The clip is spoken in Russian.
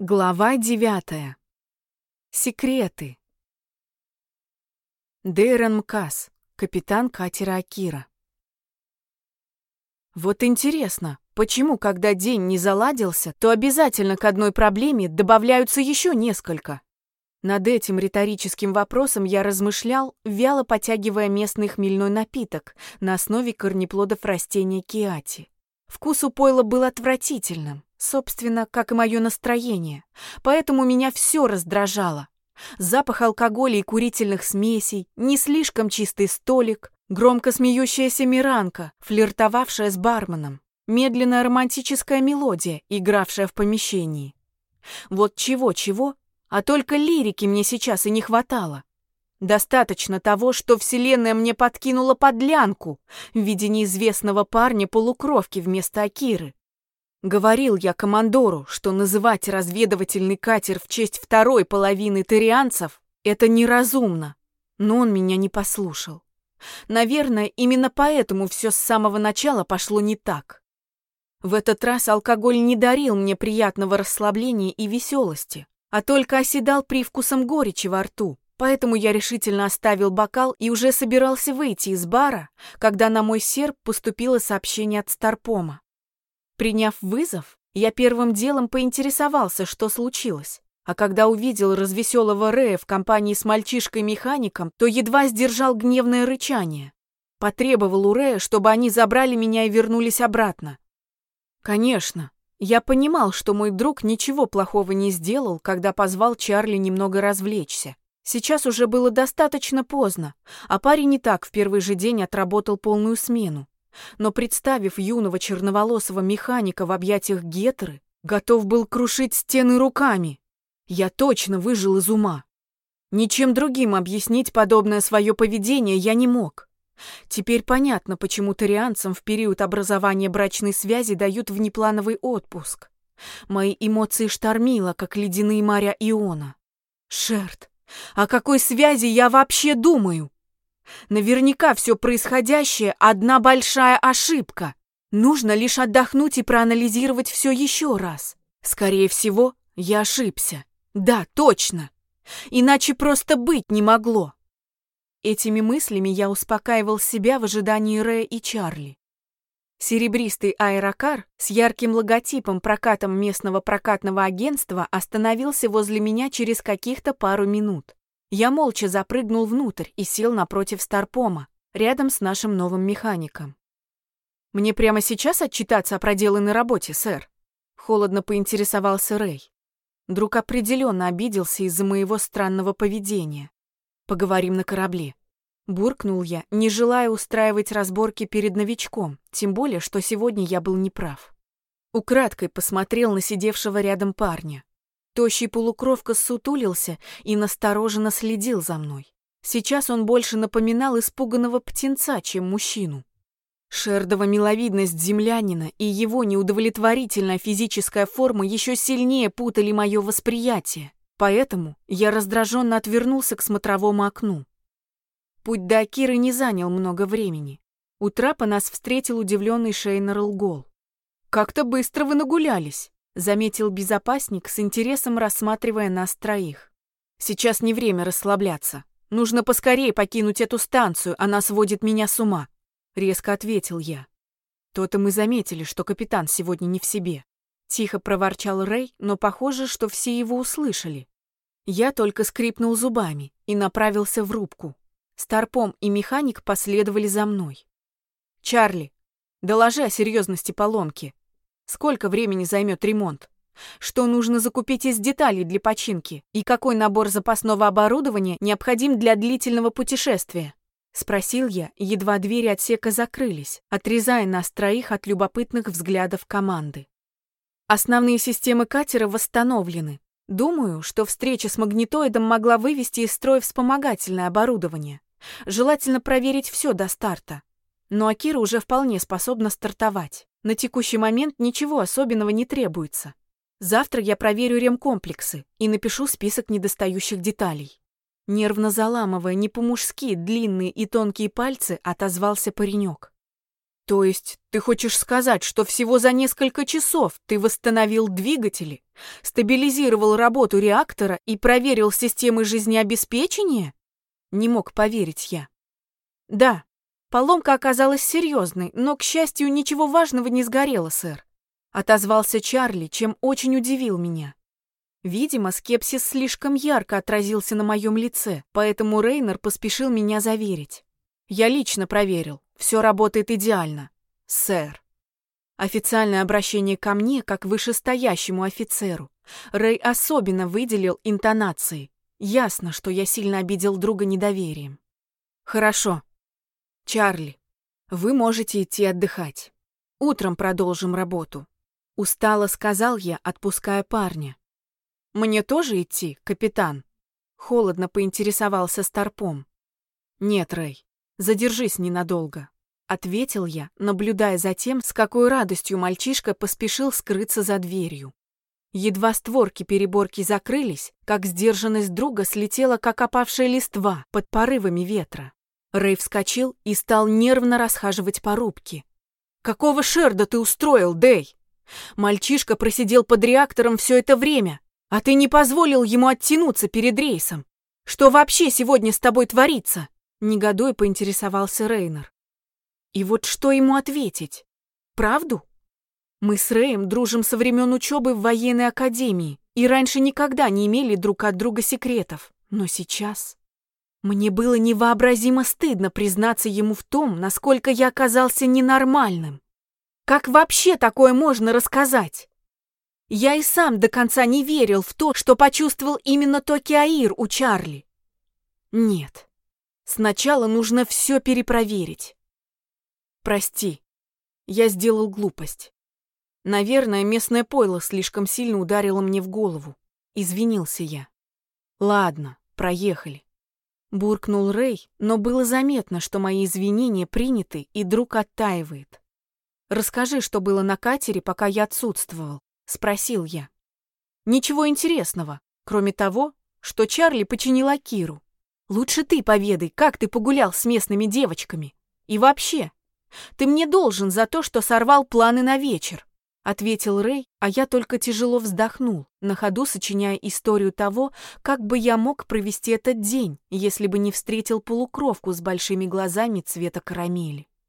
Глава девятая. Секреты. Дейрон Мкас, капитан катера Акира. Вот интересно, почему, когда день не заладился, то обязательно к одной проблеме добавляются еще несколько? Над этим риторическим вопросом я размышлял, вяло потягивая местный хмельной напиток на основе корнеплодов растения киати. Вкус у пойла был отвратительным, собственно, как и мое настроение, поэтому меня все раздражало. Запах алкоголя и курительных смесей, не слишком чистый столик, громко смеющаяся Миранка, флиртовавшая с барменом, медленная романтическая мелодия, игравшая в помещении. Вот чего-чего, а только лирики мне сейчас и не хватало. Достаточно того, что Вселенная мне подкинула подлянку в виде неизвестного парня-полукровки вместо Акиры. Говорил я командору, что называть разведывательный катер в честь второй половины тарианцев — это неразумно, но он меня не послушал. Наверное, именно поэтому все с самого начала пошло не так. В этот раз алкоголь не дарил мне приятного расслабления и веселости, а только оседал привкусом горечи во рту. Поэтому я решительно оставил бокал и уже собирался выйти из бара, когда на мой серп поступило сообщение от Старпома. Приняв вызов, я первым делом поинтересовался, что случилось. А когда увидел развеселого Рея в компании с мальчишкой-механиком, то едва сдержал гневное рычание. Потребовал у Рея, чтобы они забрали меня и вернулись обратно. Конечно, я понимал, что мой друг ничего плохого не сделал, когда позвал Чарли немного развлечься. Сейчас уже было достаточно поздно, а парень не так в первый же день отработал полную смену но, представив юного черноволосого механика в объятиях Гетеры, готов был крушить стены руками. Я точно выжил из ума. Ничем другим объяснить подобное свое поведение я не мог. Теперь понятно, почему тарианцам в период образования брачной связи дают внеплановый отпуск. Мои эмоции штормило, как ледяные моря Иона. Шерт, о какой связи я вообще думаю? Наверняка все происходящее – одна большая ошибка. Нужно лишь отдохнуть и проанализировать все еще раз. Скорее всего, я ошибся. Да, точно. Иначе просто быть не могло. Этими мыслями я успокаивал себя в ожидании Рэя и Чарли. Серебристый аэрокар с ярким логотипом прокатом местного прокатного агентства остановился возле меня через каких-то пару минут. Я молча запрыгнул внутрь и сел напротив Старпома, рядом с нашим новым механиком. «Мне прямо сейчас отчитаться о проделанной работе, сэр?» Холодно поинтересовался Рэй. Друг определенно обиделся из-за моего странного поведения. «Поговорим на корабле». Буркнул я, не желая устраивать разборки перед новичком, тем более, что сегодня я был неправ. Украдкой посмотрел на сидевшего рядом парня. Тощий полукровка сутулился и настороженно следил за мной. Сейчас он больше напоминал испуганного птенца, чем мужчину. Шердова миловидность землянина и его неудовлетворительная физическая форма еще сильнее путали мое восприятие, поэтому я раздраженно отвернулся к смотровому окну. Путь до Акиры не занял много времени. У трапа нас встретил удивленный Шейнер Лгол. «Как-то быстро вы нагулялись!» Заметил безопасник с интересом рассматривая нас троих. Сейчас не время расслабляться. Нужно поскорее покинуть эту станцию, она сводит меня с ума, резко ответил я. То-то мы заметили, что капитан сегодня не в себе. Тихо проворчал Рэй, но похоже, что все его услышали. Я только скрипнул зубами и направился в рубку. Старпом и механик последовали за мной. «Чарли, доложи о серьезности поломки», Сколько времени займет ремонт? Что нужно закупить из деталей для починки? И какой набор запасного оборудования необходим для длительного путешествия? Спросил я, едва двери отсека закрылись, отрезая нас троих от любопытных взглядов команды. Основные системы катера восстановлены. Думаю, что встреча с магнитоидом могла вывести из строя вспомогательное оборудование. Желательно проверить все до старта. Но Акира уже вполне способна стартовать. На текущий момент ничего особенного не требуется. Завтра я проверю ремкомплексы и напишу список недостающих деталей. Нервно заламывая не по-мужски длинные и тонкие пальцы, отозвался паренек. То есть ты хочешь сказать, что всего за несколько часов ты восстановил двигатели, стабилизировал работу реактора и проверил системы жизнеобеспечения? Не мог поверить я. Да, поломка оказалась серьезной, но, к счастью, ничего важного не сгорело, сэр. Отозвался Чарли, чем очень удивил меня. Видимо, скепсис слишком ярко отразился на моем лице, поэтому Рейнер поспешил меня заверить. Я лично проверил. Все работает идеально, сэр. Официальное обращение ко мне, как вышестоящему офицеру. Рэй особенно выделил интонации. Ясно, что я сильно обидел друга недоверием. Хорошо. Чарли, вы можете идти отдыхать. Утром продолжим работу. Устало сказал я, отпуская парня. Мне тоже идти, капитан? Холодно поинтересовался Старпом. Нет, Рэй, Задержись ненадолго, ответил я, наблюдая за тем, с какой радостью мальчишка поспешил скрыться за дверью. Едва створки переборки закрылись, как сдержанность друга слетела, как опавшая листва под порывами ветра. Рэй вскочил и стал нервно расхаживать по рубке. «Какого шерда ты устроил, Дэй? Мальчишка просидел под реактором все это время, а ты не позволил ему оттянуться перед рейсом. Что вообще сегодня с тобой творится?» Негодуя поинтересовался Рейнер. И вот что ему ответить? Правду? Мы с Рэем дружим со времен учебы в военной академии и раньше никогда не имели друг от друга секретов. Но сейчас... Мне было невообразимо стыдно признаться ему в том, насколько я оказался ненормальным. Как вообще такое можно рассказать? Я и сам до конца не верил в то, что почувствовал именно Токиаир у Чарли. Нет, Сначала нужно все перепроверить. Прости, я сделал глупость. Наверное, местное пойло слишком сильно ударило мне в голову. Извинился я. Ладно, проехали. Буркнул Рэй, но было заметно, что мои извинения приняты, и друг оттаивает. «Расскажи, что было на катере, пока я отсутствовал», — спросил я. «Ничего интересного, кроме того, что Чарли починила Киру. Лучше ты поведай, как ты погулял с местными девочками. И вообще, ты мне должен за то, что сорвал планы на вечер, ответил Рэй, а я только тяжело вздохнул, на ходу сочиняя историю того, как бы я мог провести этот день, если бы не встретил полукровку с большими глазами цвета карамели.